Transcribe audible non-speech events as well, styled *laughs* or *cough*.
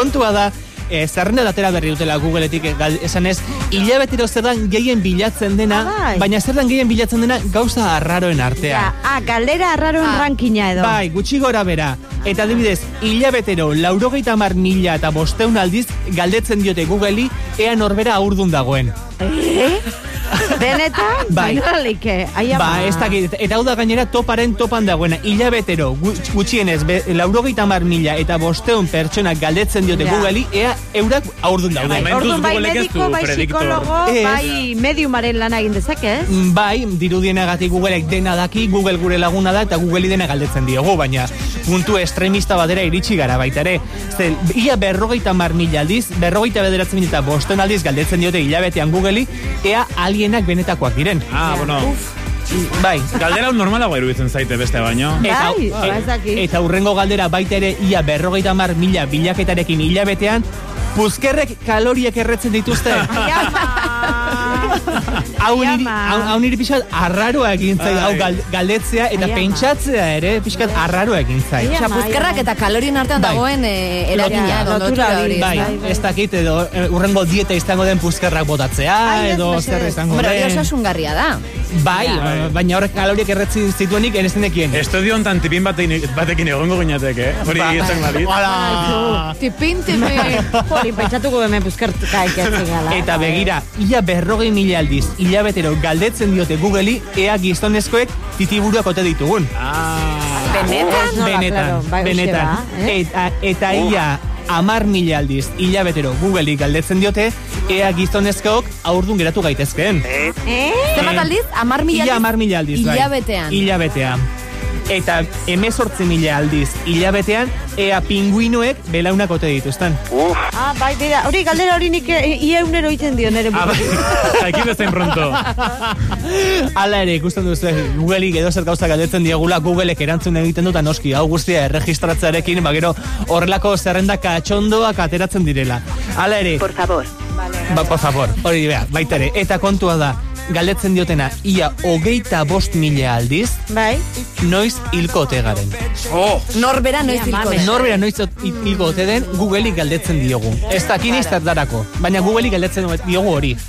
Kontua da, e, zerrenda datera berri dutela Googleetik e, gal, esanez, hilabetero zer dan gehien bilatzen dena, Ah, bai. baina zer dan gehien bilatzen dena gauza arraroen artean. Ja, ah, galdera arraroen Ah. rankina edo. Bai, gutxi gora bera. Eta adibidez, hilabetero laurogeita mar mila eta bosteun aldiz galdetzen diote Google'i ea norbera aurdun dagoen. Eh? Benetan? Bai. Bainalike. Ai, ama. Ba, ez dakit, eta hau da gainera toparen topan dagoena, hilabetero, gu- gutxienez, be, laurogeita mar mila eta bosteun pertsonak galdetzen diote Ja. Google'i, ea eurak aurdun Bai. Momentuz Orduan bai Googleek ez mediko, du bai psikologo, bai mediumaren lana egin dezake, ez? Mm, Bai, dirudienagatik Googleek dena daki, Google gure laguna da, eta Google'i dena galdetzen diogu, baina puntu estremista badera iritsi gara baita ere. Zer, ia berrogeita mar mila aldiz, berrogeita bederatzen mila eta bosten aldiz galdetzen diote hilabetean Google'i, ea alienak benetakoak diren. Ah, bueno. Bai, Galdera hau normalagoa iruditzen zaite beste baino. Eta, Bai, e- eta urrengo galdera baita ere ia berrogeita mar mila bilaketarekin hilabetean, puzkerrek kaloriek erretzen dituzte. *laughs* *laughs* Hau niri, hau, niri pixkat arraroa egin zait, Ai. hau gal- galdetzea eta pentsatzea ere pixkat arraroa egin zait. Ai, Osea, ama, puzkerrak ai, eta kalorien artean Bai. dagoen eh, eragina, lotura hori. Bai, bai, bai. ez dakit edo eh, urrengo dieta izango den puzkerrak botatzea, Ai, edo zer izango Hombre, hori den. osasungarria da. Bai, Ja. baina horrek kaloriek erretzen zituenik enezen dekien. Estudio hontan tipin batekin, egongo gineateke, eh? Hori Ba- esan badit. Hala! Tipin, tipin. *laughs* Hori, pentsatuko hemen gala. Eta begira, ia berrogei mila aldiz, hilabetero galdetzen diote Google'i, ea gizonezkoek titiburuak ote ditugun. Ah. Benetan? Nola, benetan, claro, bai, benetan. ba, eh? eta, eta ia amar mila aldiz, hilabetero Google'i galdetzen diote, ea gizonezkook aurdun geratu gaitezkeen. Eh? Zenbat aldiz? Amar mila Ia aldiz? amar mila aldiz, bai. Hilabetean. Hilabetean. Eta emezortzi mila aldiz, hilabetean, ea pinguinoek belaunak ote dituzten. Ah, bai, bera, hori galdera hori nik eh, ia egunero egiten dio nere Ah, buru. bai. *laughs* Aquí bezain pronto. Hala ere, ikusten duzu, Googleik edo zer gauza galdetzen diegula, Googleek erantzun egiten dut, eta noski, hau guztia erregistratzearekin, ba gero horrelako zerrenda katxondoak ateratzen direla. Hala ere, Por favor. ba, por favor, hori bea, baita ere, eta kontua da, galdetzen diotena, ia hogeita bost mila aldiz, Bai. noiz hilko ote garen. Oh! Norbera noiz hilko den. Norbera noiz hilko ote den, Googleik galdetzen diogu. Ez dakin iztat darako, baina Googleik galdetzen diogu hori.